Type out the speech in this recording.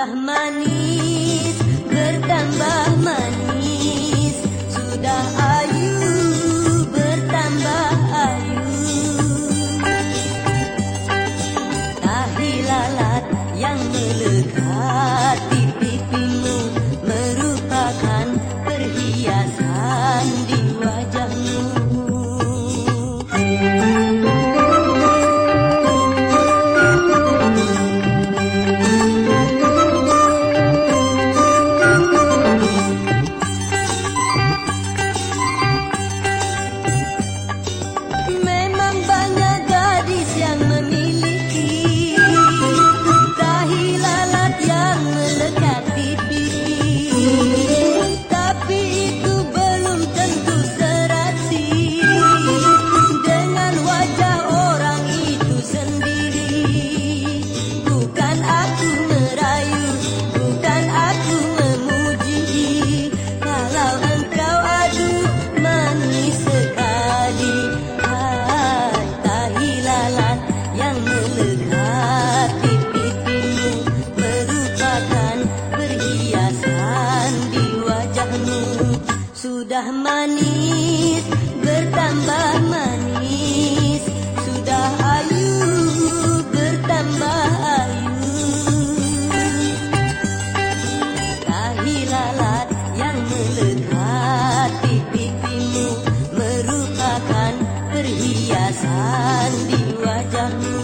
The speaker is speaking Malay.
sudah manis bertambah manis. Sudah ayu bertambah ayu. Tahilalat yang melekat. manis bertambah manis. Sudah ayu bertambah ayu kahilalat yang melihat pipimu merupakan perhiasan di wajahmu.